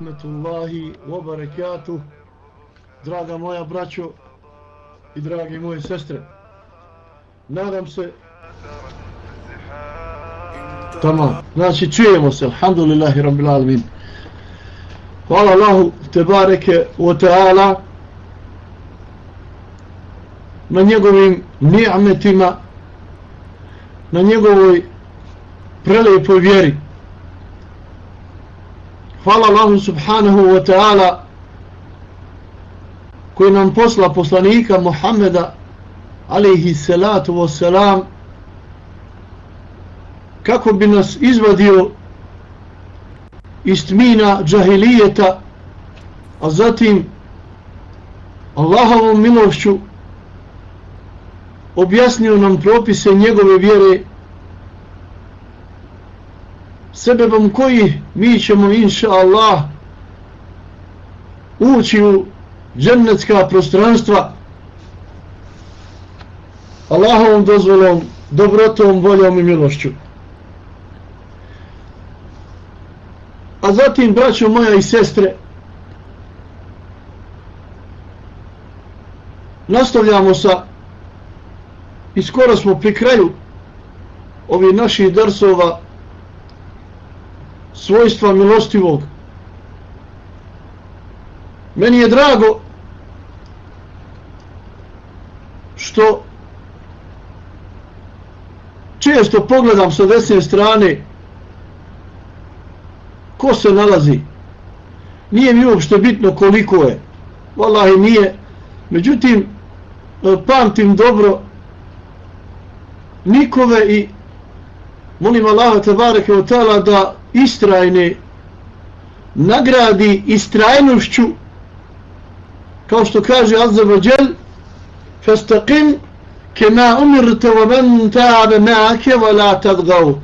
rahmetullahi wa barakatuh. Draga moja braćo i dragi moje sestre nadam se tamam znači čujemo se alhamdulillahi rabbil alamin. Hvala Allahu te bareke wa ta'ala na njegovim ni'metima na njegovoj prelijepoj vjeri. Hvala Allahu subhanahu wa ta'ala koji nam posla poslanika Muhammeda alaihi salatu wa salam kako bi nas izvadio iz tmina džahilijeta a zatim Allahovom milošću objasnio nam propise njegove vjere sebebom koji mi ćemo inša Allah ući u džennetska prostranstva Allahovom dozvolom, dobrotom, voljom i milošću. A zatim, braćo moja i sestre, nastavljamo sa i skoro smo pri kraju ovih naših drsova svojstva milostivog. Meni je drago što često pogledam sa desne strane ko se nalazi. Nije mi uopšte bitno koliko je. Wallahi nije. Međutim, e, pamtim dobro nikove i molim Allaha te bareke da istrajne nagradi istrajnošću kao što kaže Azzavadjel fastaqim kema umirte wa men ta'abe ma'ake wa la tadgav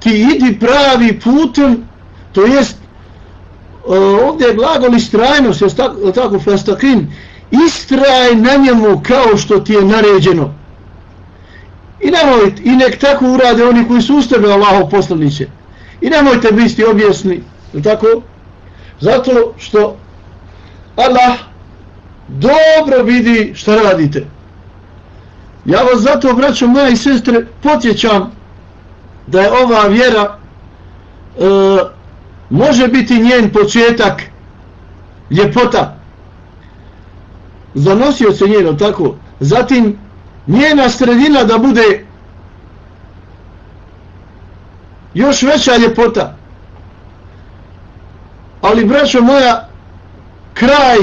ti idi pravi putem to jest e, ovdje je glagol istrajnost je tako, tako fastaqim istraj na njemu kao što ti je naređeno. I nemoj i nek tako urade oni koji su ustave Allahov poslaniće. I nemojte biti objesni, tako? Zato što Allah dobro vidi što radite. Ja vas zato, braćo moja i sestre, potjećam da je ova vjera e, može biti njen početak ljepota. Zanosio se njeno, tako? Zatim njena sredina da bude još veća ljepota. Ali, braćo moja, kraj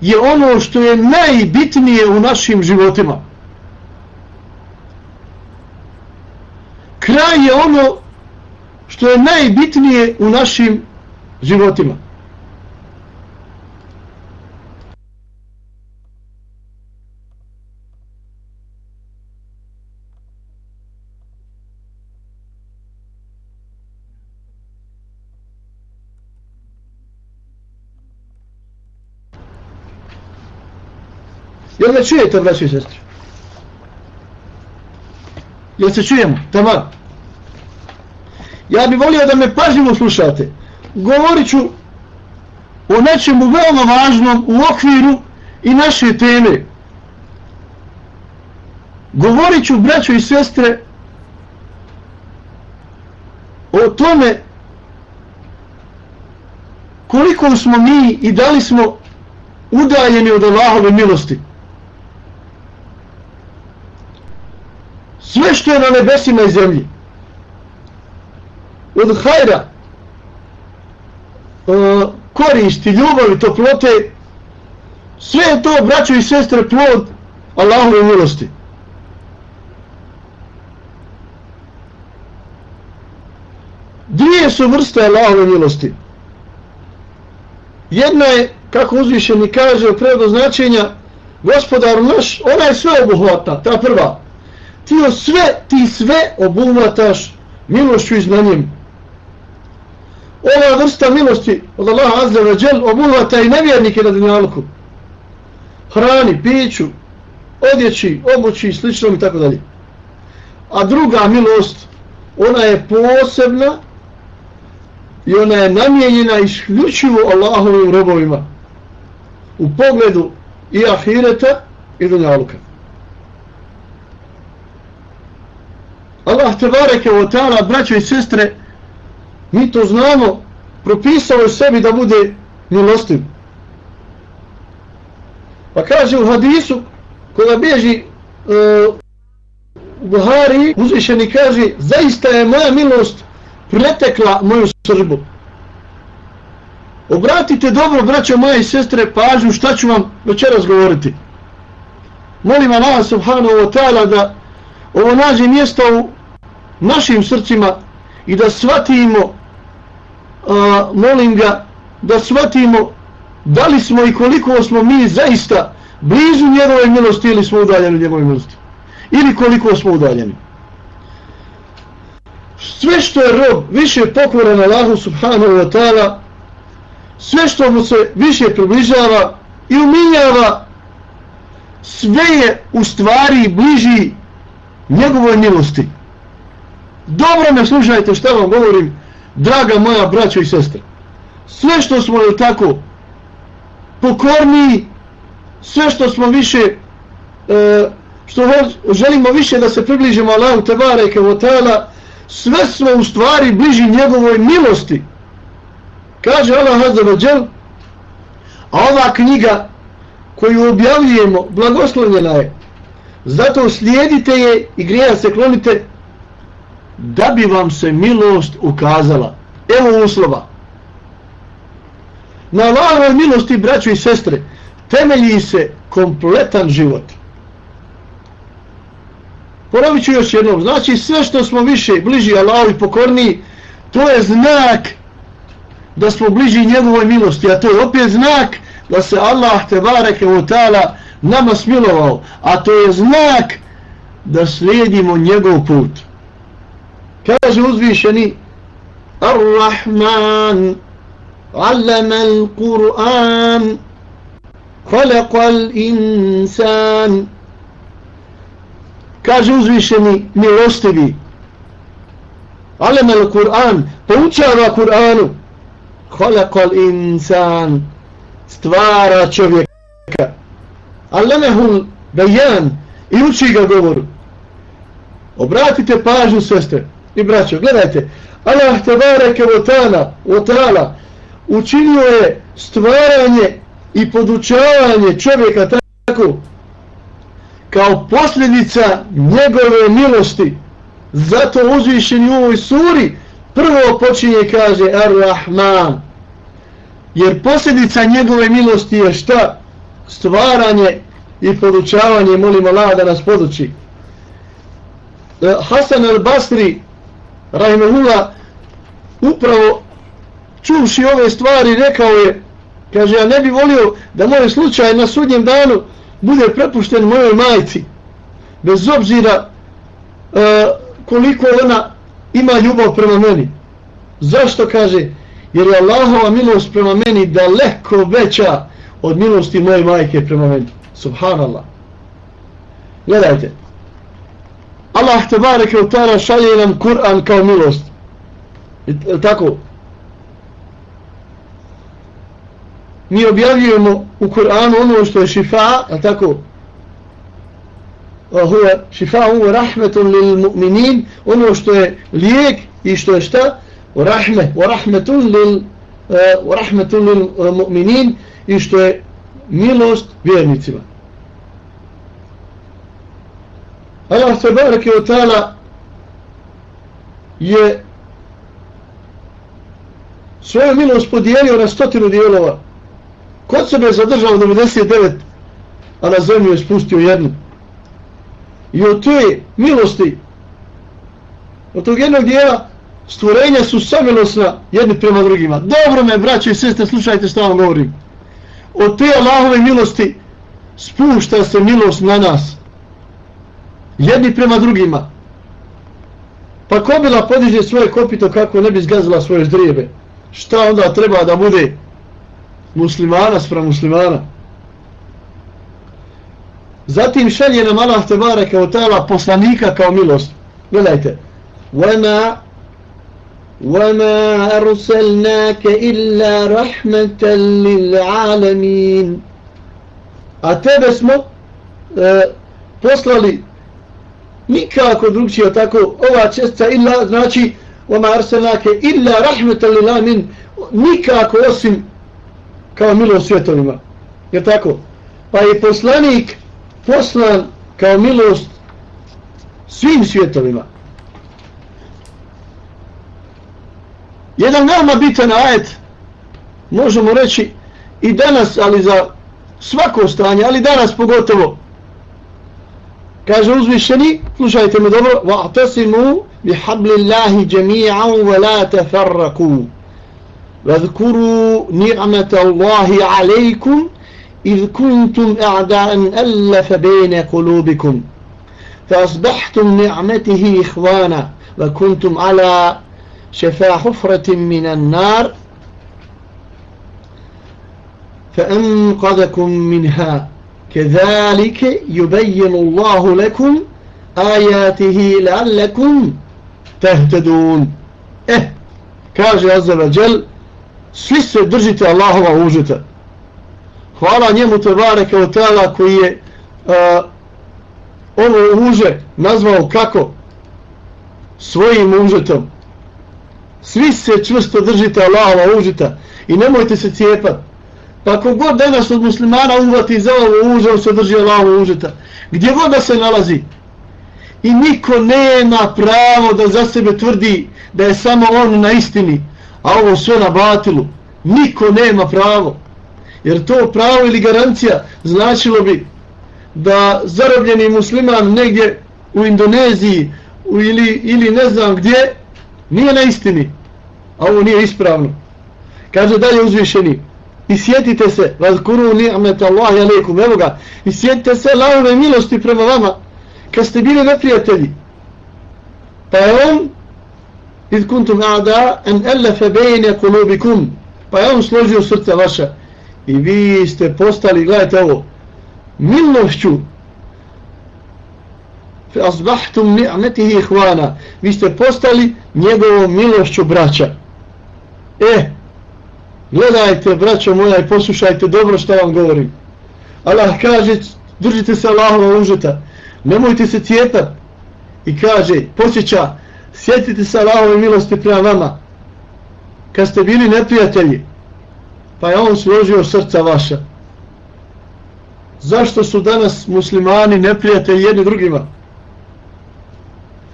je ono što je najbitnije u našim životima. Kraj je ono što je najbitnije u našim životima. Jel me čujete, braći i sestri? Jel se čujemo? Tamar. Ja bih volio da me pažljivo slušate. Govorit ću o nečemu veoma važnom u okviru i naše teme. Govorit ću, braćo i sestre, o tome koliko smo mi i da li smo udaljeni od Allahove milosti. Sve što je na nebesima i zemlji. Od hajra uh, koristi, ljubavi, toplote sve je to braćo i sestre plod Allahove milosti. Dvije su vrste Allahove milosti. Jedna je kako uzvišeni kaže u značenja gospodar naš, ona je sve obuhvatna ta prva ti sve, ti sve obuhvataš milošću i znanjem. Ova vrsta milosti od Allaha Azza wa Jal obuhvata i nevjernike na dunjalku. Hrani, piću, odjeći, obući i slično i tako dalje. A druga milost, ona je posebna i ona je namijenjena isključivo Allahovim robovima u pogledu i ahireta i dunjaluka. Allah te bareke o ta'ala, braćo i sestre, mi to znamo, propisao je sebi da bude milostiv. Pa kaže u hadisu, kada bježi uh, u Buhari, uzvišeni kaže, zaista je moja milost pretekla moju srbu. Obratite dobro, braćo moje i sestre, pažnju šta ću vam večeras govoriti. Molim Allah subhanahu wa ta'ala da ovo nađe mjesto u našim srcima i da shvatimo a, molim ga da shvatimo da li smo i koliko smo mi zaista blizu njegove milosti ili smo udaljeni njegove milosti. Ili koliko smo udaljeni. Sve što je rob više pokoran Allahu subhanahu wa ta'ala sve što mu se više približava i uminjava sve je u stvari bliži njegovoj milosti. Dobro me slušajte što vam govorim draga moja braćo i sestre. Sve što smo je tako pokorni sve što smo više e, što želimo više da se približimo Allahu Tebare i sve smo u stvari bliži njegovoj milosti. Kaže Allah Azzavadžel, a ova knjiga koju objavljujemo blagoslovljena je zato slijedite je i grijeha se klonite da bi vam se milost ukazala. Evo uslova. Na Allahove milosti, braćo i sestre, temelji se kompletan život. Ponovit ću još jednom. Znači, sve što smo više bliži Allahu i pokorniji, to je znak da smo bliži njegovoj milosti. A to je opet znak da se Allah te bareke u ta'ala nama smilovao. A to je znak da slijedimo njegov put. Kaže uzvišeni Ar-Rahman Allama al-Quran Khalaqa al-Insan Kaže uzvišeni milostivi Allama al-Quran Poučava Kur'anu Khalaqa al-Insan Stvara čovjeka Allamahu al-Bayan I uči ga govoru Obratite pažnju sestre i braćo, gledajte, Allah te bareke votana, votala, učinio je stvaranje i podučavanje čovjeka tako, kao posljedica njegove milosti. Zato uzvišen u ovoj suri prvo počinje kaže Ar-Rahman. Jer posljedica njegove milosti je šta? Stvaranje i podučavanje, molimo Allah da nas poduči. E, Hasan al-Basri Rahimahullah upravo čuvši ove stvari rekao je kaže ja ne bi volio da moj slučaj na sudnjem danu bude prepušten mojoj majci bez obzira uh, koliko ona ima ljubav prema meni zašto kaže jer je Allahova milost prema meni daleko veća od milosti moje majke prema meni subhanallah gledajte Allah te bareke u tara šalje nam Kur'an kao milost. I, tako? Mi objavljujemo u Kur'anu ono što je šifa, a tako? Huwa shifa'u rahmetun lil mu'minin, ono što je lijek i što je šta? Rahme, wa rahmetun lil Eh, wa rahmetun lil eh, mu'minin i što je milost vjernicima. Allah se barake od tala je svoju milost podijelio na stotinu dijelova. Kod sebe je zadržao 99, a na zemlju je spustio jednu. I od te milosti, od tog jednog dijela, stvorenja su samilosna jedni prema drugima. Dobro me, braće i sestre, slušajte što vam govorim. Od te Allahove milosti spušta se milost na nas jedni prema drugima. Pa kobila podiže svoje kopito kako ne bi zgazila svoje ždrijebe. Šta onda treba da bude muslimana sprem muslimana? Zatim šalje nam Allah Tebara kao tala poslanika kao milost. Gledajte. Vema وما أرسلناك إلا رحمة للعالمين a tebe smo e, poslali nikako drugčije tako ova čestica illa znači oma arsenake illa rahmetan lil alamin nikako osim kao milo svjetovima je tako pa je poslanik poslan kao milost svim svjetovima jedan veoma bitan ajet možemo reći i danas ali za svako stanje ali danas pogotovo kaže uzvišeni slušajte me dobro wa'tasimu bihablillahi jami'an wa la tafarraku واذكروا نعمة الله عليكم إذ كنتم أعداء ألف بين قلوبكم فأصبحتم نعمته إخوانا وكنتم على شفا حفرة من النار فأنقذكم منها كذلك يبين الله لكم آياته لعلكم تهتدون إيه كاجي عز وجل svi se držite Allahova užeta. Hvala njemu Tebare kao tela koji je uh, ovo uže nazvao kako? Svojim užetom. Svi se čvrsto držite Allahova užita i nemojte se cijepati. Pa ako god danas od muslimana uvati za ovo uže, on se drži Allahova užeta. Gdje god da se nalazi. I niko nema pravo da za sebe tvrdi da je samo on na istini a ovo sve na batilu. Niko nema pravo. Jer to pravo ili garancija značilo bi da zarobljeni musliman negdje u Indoneziji u ili, ili ne znam gdje nije na istini. A ovo nije ispravno. Kaže dalje uzvišeni. I sjetite se, vazkuru ni'met Allahi alaikum, evo ga, i sjetite se lahove milosti prema vama, kad ste bili neprijatelji. Pa je on id kuntum a'da en elefe bejne kulubikum pa je on složio srce vaša i vi ste postali gledajte ovo milošću فَأَصْبَحْتُمْ نِعْمَتِهِ ni'metihi vi ste postali njegovom milošću braća. E gledajte braćo moja i poslušajte dobro što vam govorim. Allah kaže držite se Allahova užeta. Nemojte se cijetat. i kaže posjeća sjetite se Allahove milosti prema vama. Kad ste bili neprijatelji pa je on složio srca vaša. Zašto su danas muslimani neprijatelji jedni drugima?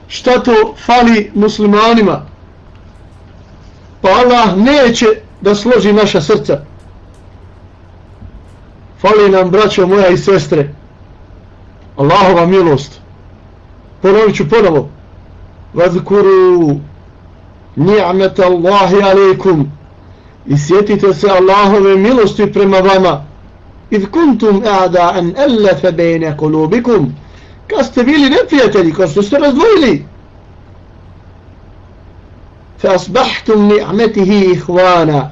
šta to fali muslimanima. Pa Allah neće da složi naša srca. Fali nam, braćo moja i sestre, Allahova milost. Ponovit ću ponovo. Vazkuru ni'meta Allahi alaikum. I sjetite se Allahove milosti prema vama. Idh kuntum a'da an allafa bejne kolubikum kad ste bili neprijatelji kad ste se razdvojili. Fa asbahtum ni'matihi ikhwana.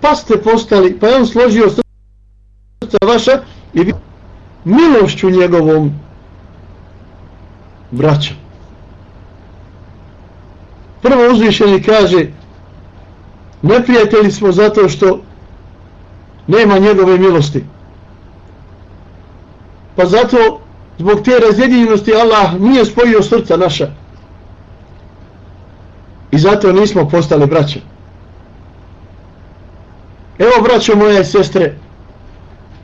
Pa ste postali pa je on složio srca vaša i milošću njegovom. Braćom prvo uzvišeni kaže neprijatelji smo zato što nema njegove milosti. Pa zato zbog te razjedinjenosti Allah nije spojio srca naša i zato nismo postali braća evo braćo moje i sestre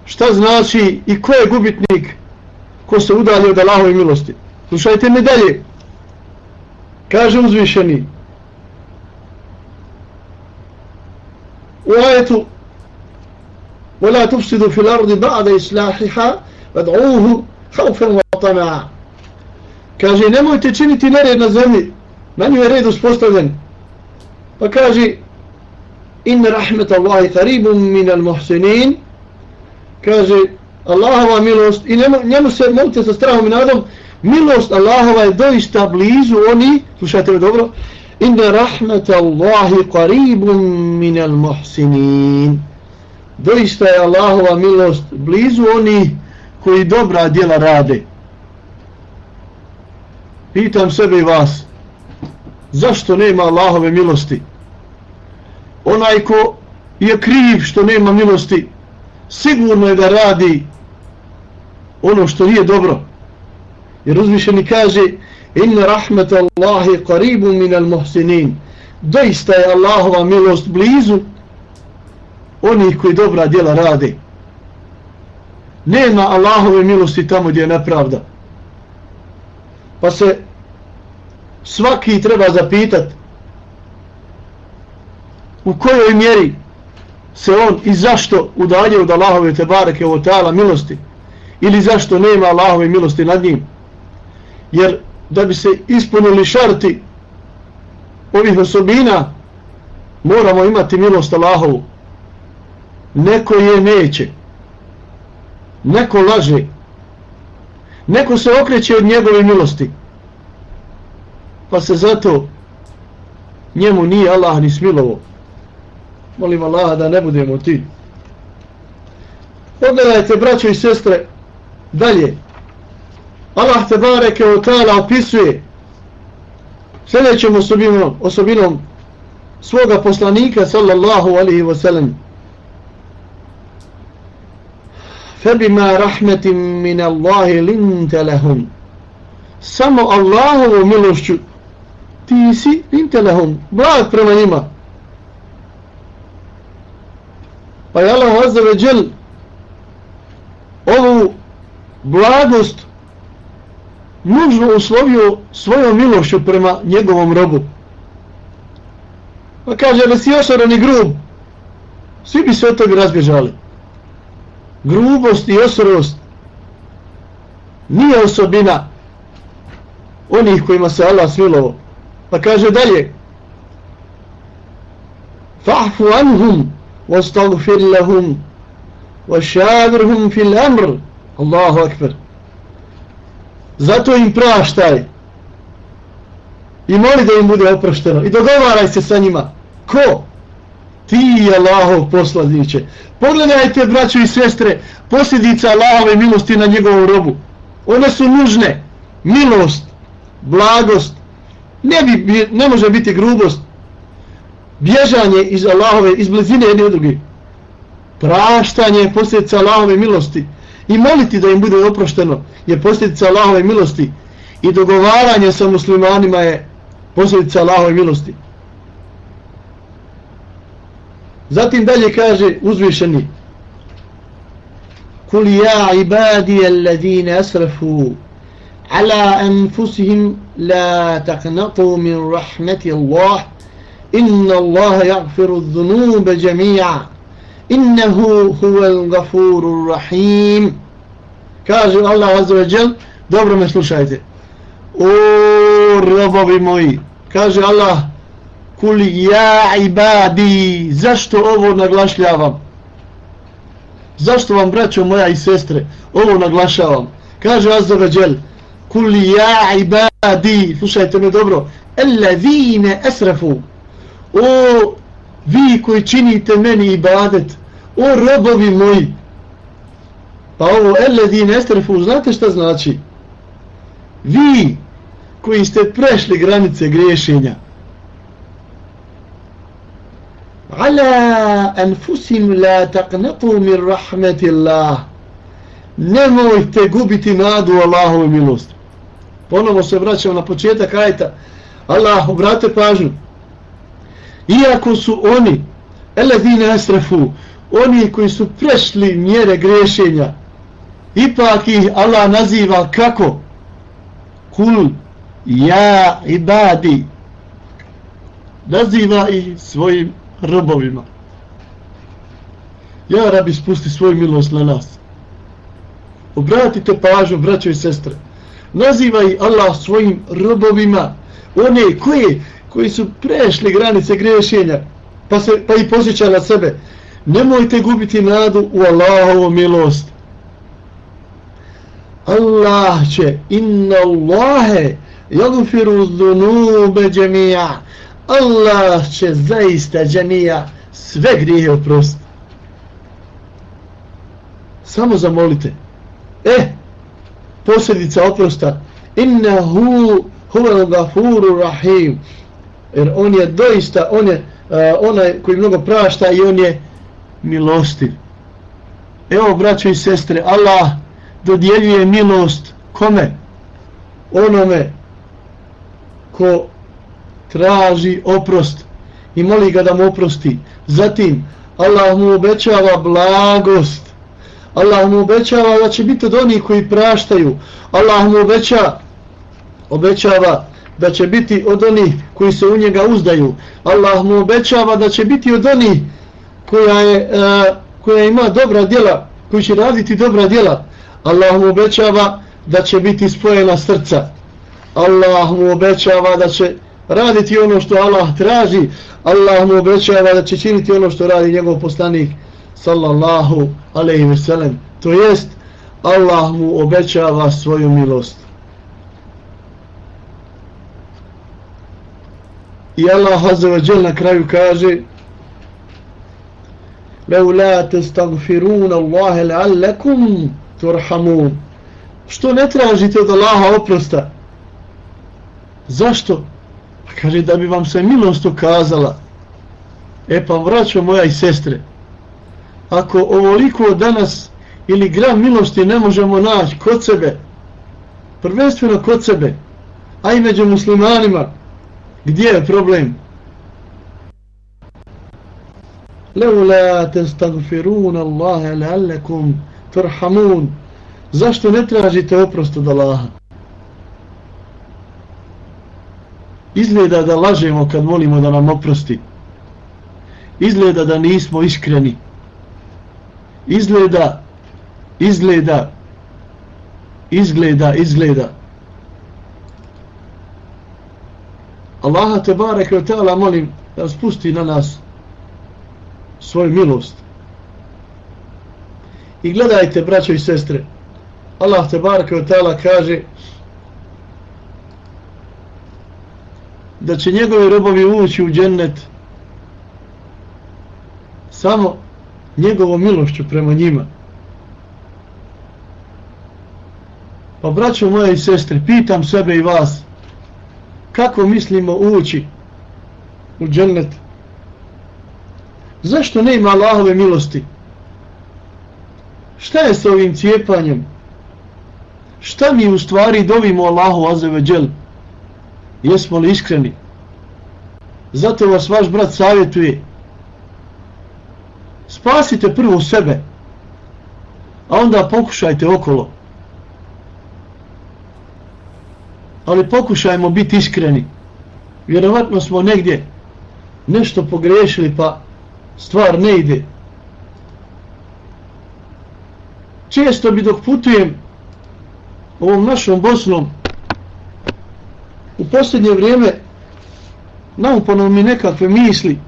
šta znači i ko je gubitnik ko se udalio od Allahove milosti slušajte me dalje kaže uzvišeni u ajetu ولا تفسدوا في الأرض بعد إصلاحها وادعوه Haufen vatana. Kaže, nemojte činiti nered na zemlji. Na nju je red uspostavljen. Pa kaže, in rahmet Allahi taribum minal muhsinin. Kaže, Allahova milost, i nemo, njemu se molite sa strahom i nadom, milost Allahova je doista blizu oni, slušajte li dobro, in rahmet Allahi taribum minal muhsinin. Doista je Allahova milost blizu onih koji dobra djela rade. Pitam sebe i vas, zašto nema Allahove milosti? Onaj ko je kriv što nema milosti sigurno je da radi ono što nije dobro. Jer uzvišeni kaže inna rahmet Allahi qaribu minal muhsinin. Doista je Allahova milost blizu onih koji dobra djela rade nema Allahove milosti tamo gdje je nepravda. Pa se svaki treba zapitat u kojoj mjeri se on i zašto udalje od Allahove te bareke o ta'ala milosti ili zašto nema Allahove milosti nad njim. Jer da bi se ispunili šarti ovih osobina moramo imati milost Allahovu. Neko je neće neko laže. Neko se okreće od njegove milosti. Pa se zato njemu nije Allah ni smilovo molim Allaha da ne budemo ti. Pogledajte braćo i sestre dalje. Allah te bareke o ta'ala opisuje sljedećom osobinom, osobinom svoga poslanika sallallahu alihi wasallam فبما رحمة من الله لنت لهم samo Allahovom milošću ti si linte lehum blag prema njima pa je Allah azza ve džel ovu blagost nužno uslovio svojom milošću prema njegovom robu pa kaže da si ošaran i grub svi bi se od toga razbježali grubost i osrost nije osobina onih kojima se Allah smilovo. Pa kaže dalje Fa'fu anhum wastagfir lahum washavirhum fil amr Allahu akbar Zato im praštaj i moli da im bude oprošteno i dogovaraj se sa njima. Ko? Ti je Allahov poslaniće. Pogledajte, braćo i sestre, posljedica Allahove milosti na njegovom robu. One su nužne. Milost, blagost, ne, bi, ne može biti grubost. Bježanje iz Allahove, iz blizine jedne od druge. Praštanje je posljedica Allahove milosti. I moliti da im bude oprošteno je posljedica Allahove milosti. I dogovaranje sa muslimanima je posljedica Allahove milosti. Zatim dalje kaže uzvišeni Kul ja ibadi alladine asrafu ala anfusihim la taqnatu min rahmeti Allah inna Allah jagfiru dhunube jamija innehu huvel gafuru rahim kaže Allah azza wa jal dobro me slušajte o robovi moji kaže Allah kul ja ibadi zašto ovo naglašljavam zašto vam braćo moja i sestre ovo naglašavam? Kaže Azza wa Jal kul ja ibadi slušajte me dobro alladhina asrafu. O vi koji činite meni ibadet o robovi moji. Pa ovo alladhina asrafu znate šta znači? Vi koji ste prešli granice griješenja على أنفسهم لا تقنطوا من رحمة الله nemojte gubiti nadu Allahu i milost. Ponovo se vraćamo na početak ajta. Allah, obrate pažnju. Iako su oni, eledine esrefu, oni koji su prešli mjere grešenja, ipak ih Allah naziva kako? Kul, ja, ibadi. Naziva ih svojim robovima. Ja, rabi, spusti svoju milost na nas. Obratite pažnju, braćo i sestre. Nazivaj Allah svojim robovima, one koje, koji su prešli granice grešenja, pa, se, pa i posjeća na sebe. Nemojte gubiti nadu u Allahovu milost. Allah će, inna Allahe, jagfiru zunube džemija, Allah će zaista džanija sve grije oprostiti. Samo zamolite. E, posljedica oprosta. Inna hu huvel gafuru rahim. jer on je doista on je uh, onaj koji mnogo prašta i on je milostiv evo braćo i sestre Allah dodjeljuje milost kome onome ko traži oprost i moli ga da mu oprosti. Zatim Allah mu obećava blagost. Allah mu obećava da će biti od onih koji praštaju. Allah mu obeća obećava da će biti od onih koji se u njega uzdaju. Allah mu obećava da će biti od onih koja, je, uh, koja ima dobra djela koji će raditi dobra djela. Allah mu obećava da će biti spojena srca. Allah mu obećava da će raditi ono što Allah traži Allah mu obećava da će činiti ono što radi njegov poslanik sallallahu alaihi ve sellem to jest Allah mu obećava svoju milost i Allah azza wa jalla na kraju kaže لو لا تستغفرون الله لعلكم ترحمون što ne tražite od Allaha oprosta zašto Pa kaže, da bi vam se milost ukazala. E pa, vraćo moja i sestre, ako ovoliko danas ili gram milosti ne možemo naći kod sebe, prvenstveno kod sebe, a i među muslimanima, gdje je problem? Leula testagfirun Allahe leallekum turhamun. Zašto ne tražite oprost od Allaha? Izgleda da lažemo kad molimo da nam oprosti. Izgleda da nismo iskreni. Izgleda izgleda izgleda izgleda. Allaha te barek o teala molim da spusti na nas svoju milost. I gledajte braćo i sestre Allah te barek o teala kaže da će njegovi robovi ući u džennet samo njegovom milošću prema njima. Pa braćo moje i sestre, pitam sebe i vas, kako mislimo ući u džennet? Zašto ne ima Allahove milosti? Šta je sa ovim cijepanjem? Šta mi u stvari dovimo Allahu azeveđel? Jesmo li iskreni? Zato vas vaš brat savjetuje, spasite prvo sebe, a onda pokušajte okolo. Ali pokušajmo biti iskreni. Vjerovatno smo negdje nešto pogrešili pa stvar ne ide. Često bi dok putujem ovom našom Bosnom u posljednje vrijeme naupano mi nekakve misli.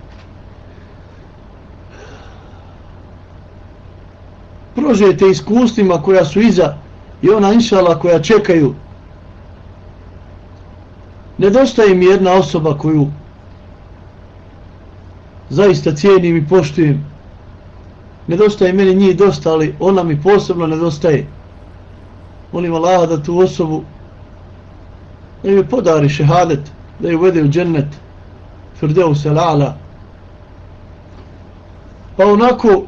Prožete iskustvima koja su iza i ona inšala koja čekaju. Nedostaje mi jedna osoba koju zaista cijenim i poštujem. Nedostaje meni njih dosta ali ona mi posebno nedostaje. Molim Allah da tu osobu da joj podari šehadet da je uvede u džennet Firdeu se pa onako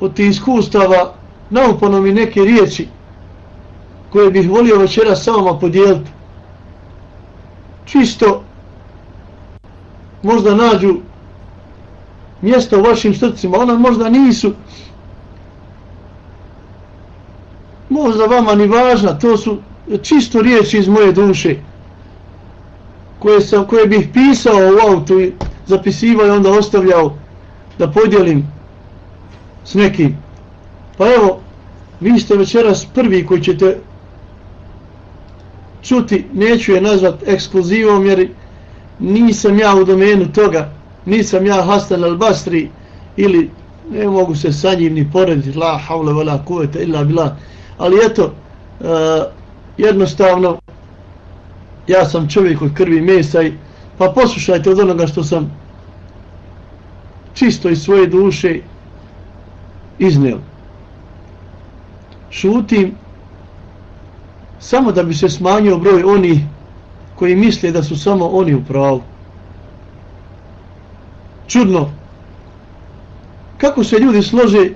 od tih iskustava naupano mi neke riječi koje bih volio večera sa vama podijeliti. Čisto možda nađu mjesto u vašim srcima, ona možda nisu možda vama ni važna, to su čisto riječi iz moje duše koje, sam, koje bih pisao u autu i zapisivao i onda ostavljao da podijelim s nekim. Pa evo, vi ste večeras prvi koji ćete čuti, neću je nazvat ekskluzivom jer nisam ja u domenu toga, nisam ja Hasan al-Basri ili ne mogu se sa njim ni porediti, la havle vela kuvete illa bila, ali eto, uh, jednostavno, ja sam čovjek od krvi mesa i pa poslušajte od onoga što sam čisto iz svoje duše iznio. Šutim samo da bi se smanjio broj oni koji misle da su samo oni u pravu. Čudno. Kako se ljudi slože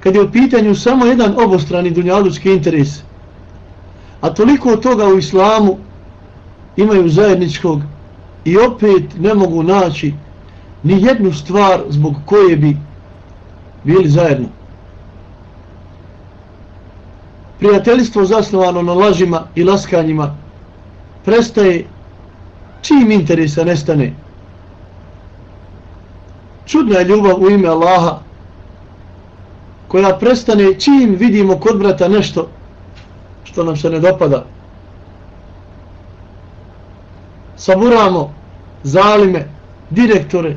kad je u pitanju samo jedan obostrani dunjalučki interes, a toliko od toga u islamu imaju zajedničkog i opet ne mogu naći ni jednu stvar zbog koje bi bili zajedno. Prijateljstvo zasnovano na lažima i laskanjima prestaje čim interesa nestane. Čudna je ljubav u ime Allaha koja prestane čim vidimo kod brata nešto što nam se ne dopada. Saburamo zalime, direktore,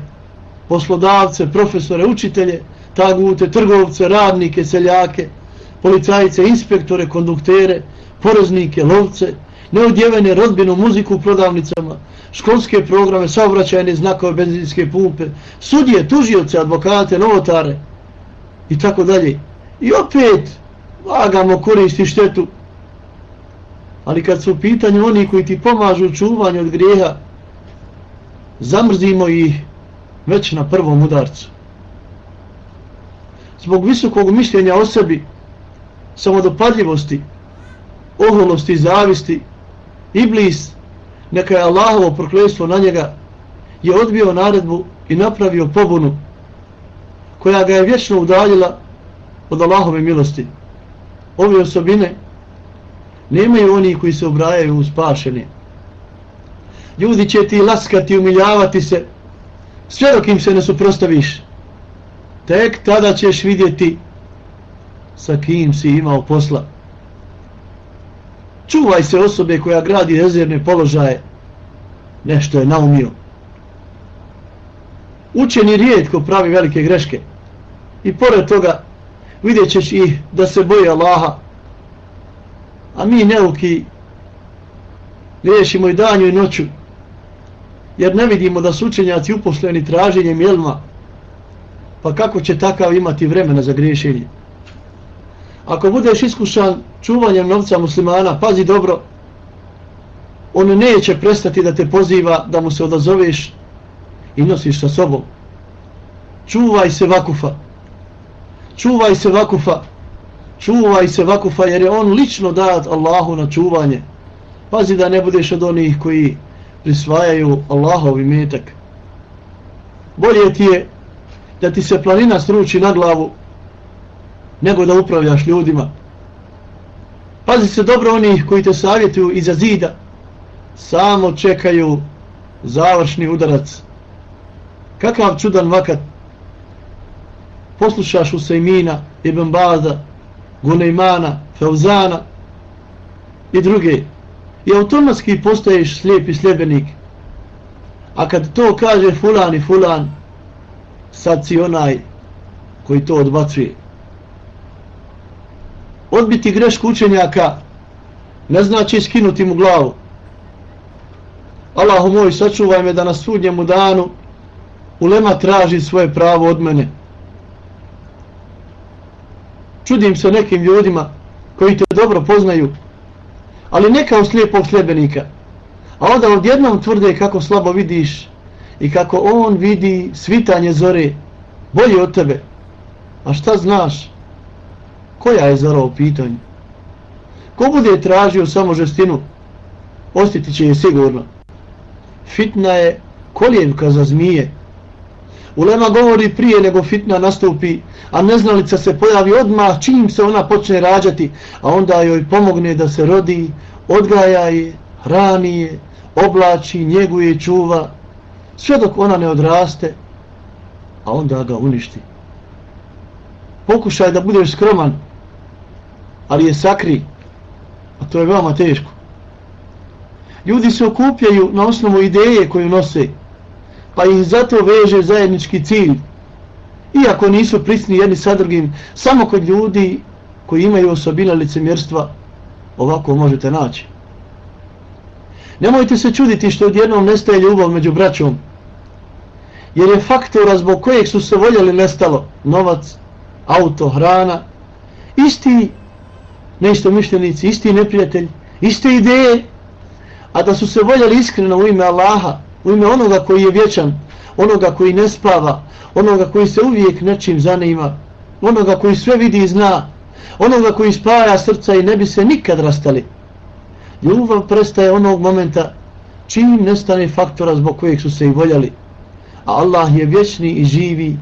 poslodavce, profesore, učitelje, tagute, trgovce, radnike, seljake, policajice, inspektore, konduktere, poreznike, lovce, neodjevene rodbinu, muziku u prodavnicama, školske programe, saobraćajne znakove, benzinske pumpe, sudije, tužioce, advokate, novotare i tako dalje. I opet vagamo koristi štetu. Ali kad su u pitanju oni koji ti pomažu u čuvanju od grijeha, zamrzimo ih već na prvom udarcu. Zbog visokog mišljenja o sebi, samodopadljivosti, oholosti i zavisti, Iblis, neka je Allahovo prokledstvo na njega, je odbio naredbu i napravio pobunu koja ga je vječno udaljila od Allahove milosti. Ove osobine nemaju oni koji se obrajaju u spašene. Ljudi će ti laskati, umiljavati se, sve dok im se ne suprostaviš. Tek tada ćeš vidjeti sa kim si imao posla. Čuvaj se osobe koja gradi rezervne položaje. Nešto je naumio. Učeni rijetko pravi velike greške. I pored toga vidjet ćeš i da se boje Allaha. A mi neuki griješimo i danju i noću. Jer ne vidimo da su učenjaci uposleni traženjem jelma. Pa kako će takav imati vremena za griješenje? Ako budeš iskušan čuvanjem novca muslimana, pazi dobro, on neće prestati da te poziva da mu se odazoveš i nosiš sa sobom. Čuvaj se vakufa. Čuvaj se vakufa. Čuvaj se vakufa jer je on lično dat Allahu na čuvanje. Pazi da ne budeš od onih koji prisvajaju Allahov imetak. Bolje ti je da ti se planina struči na glavu nego da upravljaš ljudima. Pazi se dobro onih koji te savjetuju iza zida, samo čekaju završni udarac. Kakav čudan vakat. Poslušaš u Ibn Baza, Gunejmana, Feuzana i druge. I automatski postaješ slijep i sljebenik. A kad to kaže fulan i fulan, sad si onaj koji to odbacuje odbiti grešku učenjaka ne znači skinuti mu glavu. Allahu moj, sačuvaj me da na sudnjemu danu ulema traži svoje pravo od mene. Čudim se nekim ljudima koji te dobro poznaju, ali ne kao slijepog sljebenika. A onda odjednom tvrde kako slabo vidiš i kako on vidi svitanje zore bolje od tebe. A šta znaš? koja je zora u pitanju. Ko bude tražio samo žestinu, ostiti će je sigurno. Fitna je koljevka za zmije. Ulema govori prije nego fitna nastupi, a neznalica se pojavi odmah čim se ona počne rađati, a onda joj pomogne da se rodi, odgaja je, hrani je, oblači, njeguje, čuva, sve dok ona ne odraste, a onda ga uništi. Pokušaj da budeš skroman, ali je sakri. A to je veoma teško. Ljudi se okupljaju na osnovu ideje koju nose, pa ih zato veže zajednički cilj. Iako nisu prisni jedni sa drugim, samo kod ljudi koji imaju osobina licemjerstva, ovako možete naći. Nemojte se čuditi što odjednom nestaje ljubav među braćom, jer je faktora zbog kojeg su se voljeli nestalo novac, auto, hrana, isti neisto mišljenici, isti neprijatelj, iste ideje, a da su se voljeli iskreno u ime Allaha, u ime onoga koji je vječan, onoga koji ne spava, onoga koji se uvijek nečim zanima, onoga koji sve vidi i zna, onoga koji spaja srca i ne bi se nikad rastali. Ljubav prestaje onog momenta čim nestane faktora zbog kojeg su se i voljeli. A Allah je vječni i živi,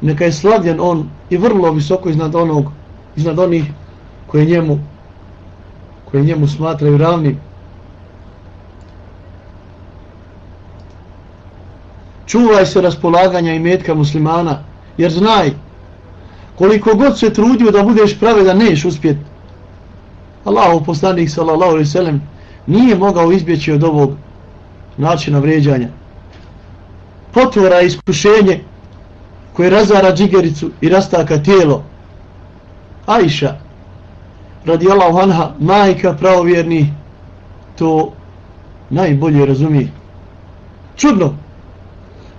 neka je slavljen on i vrlo visoko iznad onog, iznad onih koje njemu, koje njemu smatraju ravnim. Čuvaj se raspolaganja i metka muslimana, jer znaj, koliko god se trudio da budeš pravedan, neš uspjet. Allahu poslanik sallallahu alaihi sallam nije mogao izbjeći od ovog načina vređanja. Potvora iskušenje koje razara džigericu i rastaka tijelo. Ajša, radi Allahu anha, majka pravovjerni, to najbolje razumije. Čudno,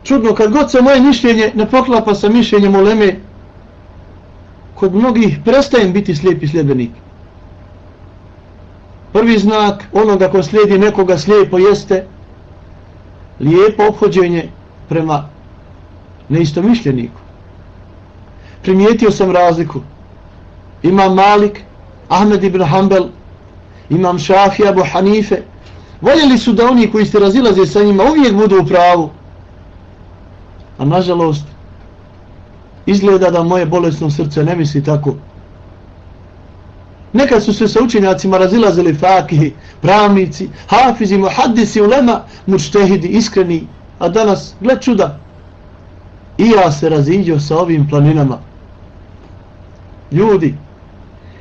čudno, kad god se moje mišljenje ne poklapa sa mišljenjem uleme, kod mnogih prestajem biti slijepi sljedbenik. Prvi znak onoga ko slijedi nekoga slijepo jeste lijepo obhođenje prema neistomišljeniku. Primijetio sam razliku. Imam Malik, Ahmed ibn Hanbel, imam Šafija, Abu Hanife. Voljeli su da oni koji se razilaze sa njima uvijek budu u pravu. A nažalost, izgleda da moje bolesno srce ne misli tako. Nekad su se sa učenjacima razilazili fakihi, pravnici, hafizi, muhaddisi, ulema, mučtehidi, iskreni. A danas, gled čuda, i ja se raziđo sa ovim planinama. Ljudi,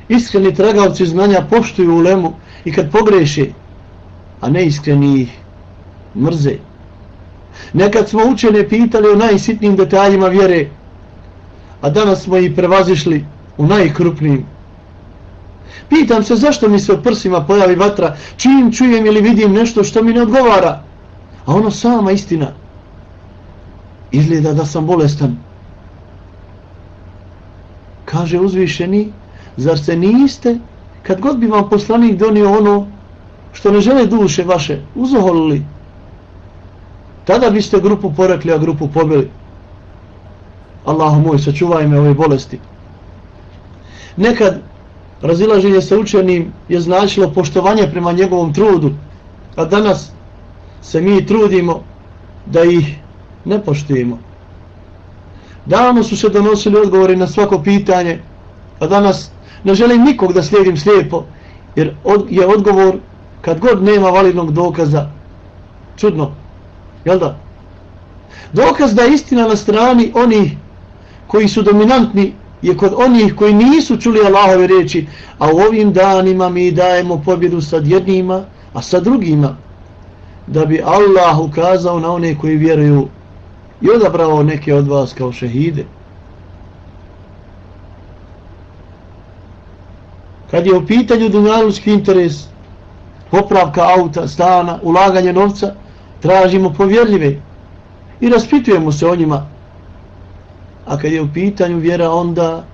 iskreni tragavci znanja poštuju ulemu i kad pogreše, a ne iskreni ih mrze. Nekad smo učene pitali o najsitnijim detaljima vjere, a danas smo ih prevazišli u najkrupnijim. Pitam se zašto mi se u prsima pojavi vatra, čim čujem ili vidim nešto što mi ne odgovara, a ono sama istina. Izgleda da sam bolestan. Kaže uzvišeni, zar se niste, kad god bi vam poslanik donio ono što ne žele duše vaše, uzoholili, tada biste grupu porekli, a grupu pobili. Allahu moj, sačuvaj me ove bolesti. Nekad razilaženje sa učenim je značilo poštovanje prema njegovom trudu, a danas se mi trudimo da ih ne poštujemo. Davno su se donosili odgovori na svako pitanje, a danas ne želim nikog da slijedim slijepo, jer je odgovor kad god nema validnog dokaza, čudno, jel da? Dokaz da je istina na strani onih koji su dominantni je kod onih koji nisu čuli Allahove reči, a u ovim danima mi dajemo pobjedu sad jednima, a sa drugima, da bi Allah ukazao na one koji vjeruju i odabrao neke od vas kao šehide. Kad je u pitanju dunjalučki interes, popravka auta, stana, ulaganje novca, tražimo povjerljive i raspitujemo se o njima. A kad je u pitanju vjera onda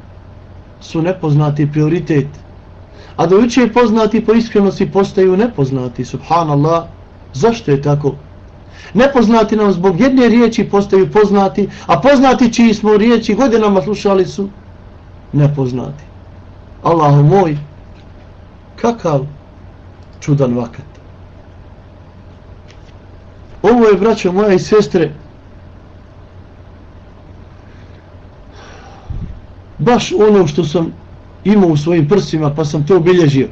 su nepoznati prioritet. A do uče poznati po iskrenosti postaju nepoznati. Subhanallah zašto je tako? Nepoznati nam zbog jedne riječi postaju poznati a poznati čiji smo riječi godinama slušali su nepoznati. Allahu moj kakav čudan vakat ovo je braćo moja i sestre baš ono što sam imao u svojim prsima pa sam to obilježio.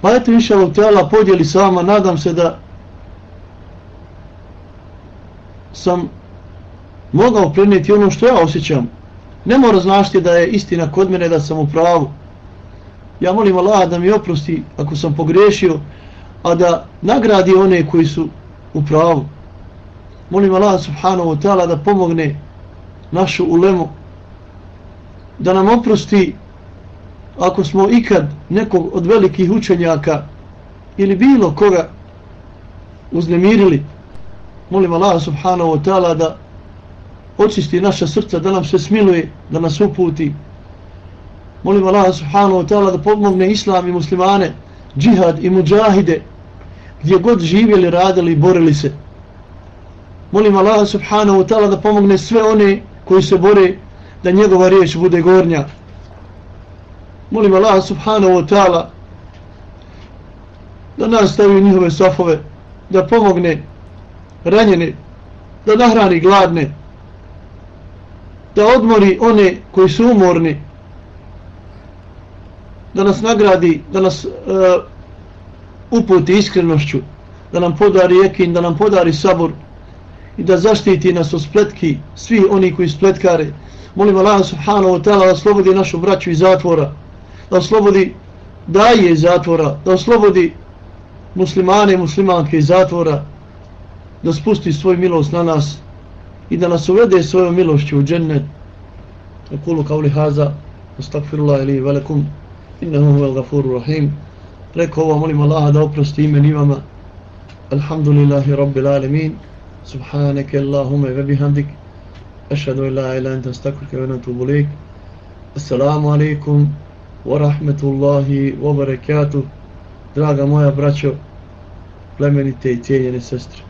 Pa eto inša Allah podijeli s vama, nadam se da sam mogao prenijeti ono što ja osjećam. Ne mora znašti da je istina kod mene da sam u pravu. Ja molim Allah da mi oprosti ako sam pogrešio, a da nagradi one koji su u pravu. Molim Allah subhanahu wa ta'ala da pomogne našu ulemu da nam oprosti ako smo ikad nekog od velikih učenjaka ili bilo koga uznemirili molim Allah subhanahu wa ta'ala da očisti naša srca da nam se smiluje da nas uputi molim Allah subhanahu wa ta'ala da pomogne islam i muslimane džihad i muđahide gdje god živjeli, radili i borili se. Molim Allah subhanahu wa ta'ala da pomogne sve one koji se bore da njegova riječ bude gornja. Molim Allah subhanahu wa ta'ala da nastavi njihove safove, da pomogne ranjene, da nahrani gladne, da odmori one koji su umorni, da nas nagradi, da nas uh, uputi iskrenošću, da nam podari jekin, da nam podari sabor i da zaštiti nas od spletki svi oni koji spletkare. Molim Allah subhanahu wa ta'ala da oslobodi našu braću iz zatvora, da oslobodi daje iz zatvora, da oslobodi muslimane i muslimanke iz zatvora, da spusti svoj milost na nas i da nas uvede svojom milošću u džennet. Kulu kao li haza, astagfirullah ili velikum, innahu vel gafuru rahim. Rekao ovo, molim Allaha da oprosti imen i vama. Alhamdulillahi rabbil alemin. Subhaneke Allahume ve bihamdik. Ašhadu ila ila enta stakurke ve natubu lik. Assalamu alaikum wa rahmetullahi wa barakatuh. Draga moja braćo, plemenite i cijeljene sestre.